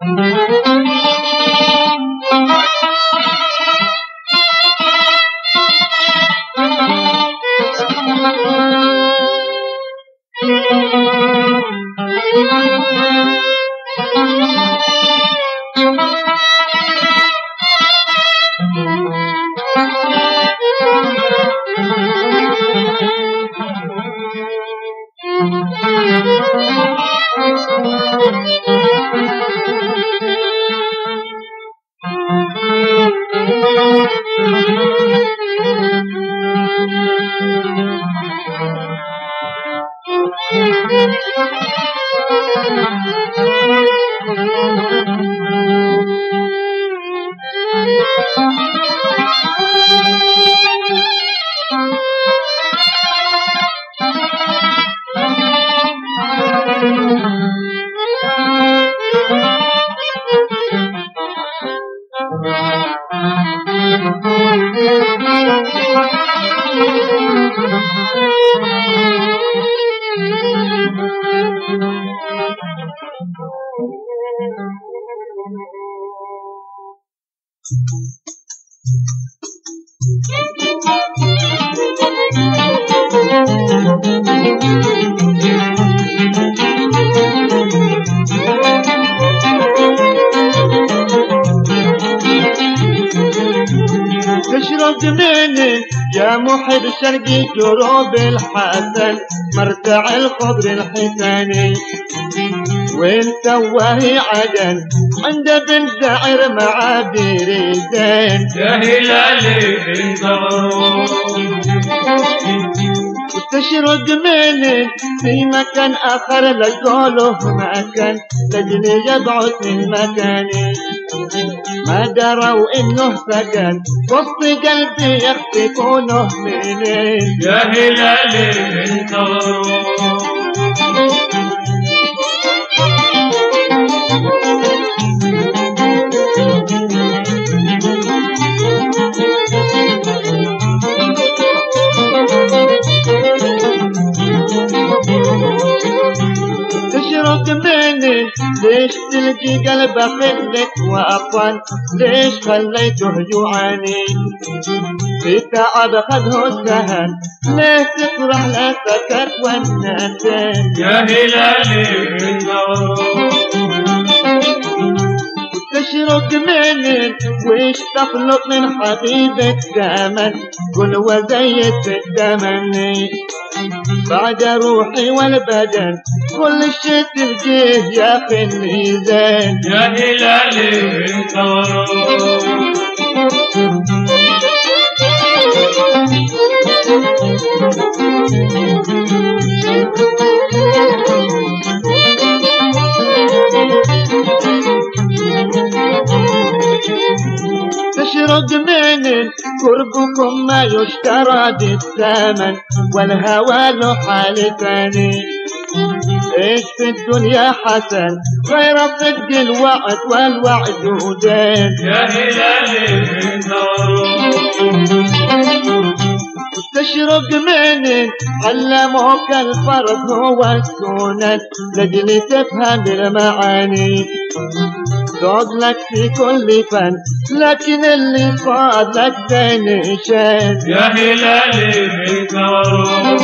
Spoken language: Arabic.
Thank you. Eşraf beni يا محب شرقي جروب الحسن مرتع الخضر الحساني وانت وهي عدن؟ عند بن زعر مع بيري زين. يا هلالي انظروا وتشرق مني في مكان آخر لقوله مكان لجلي يبعد من مكاني ما دروا إنه سكن وسط قلبي يختفونه منين؟ يا هلالي تشرق مني ليش تلقي قلب خلك وأطفال ليش خليته يعاني في تعب خده السهل ليه تفرح لا سكت والنسين يا هلالي. انظروا تشرق مني ويش تخلق من حبيبك دمن كل وزيت التمني بعد روحي والبدن كل شي تلقيه يا أخي الميزان. يا هلالي انظروا مني قربكم ما يشترى بالثمن والهوى له حال ثاني. إيش في الدنيا حسن غير صدق الوعد والوعد ودين يا هلالي انظروا تشرق مني علموك الفرق هو السنن لجل تفهم المعاني ذوق لك في كل فن لكن اللي بين شيء. يا هلالي انظروا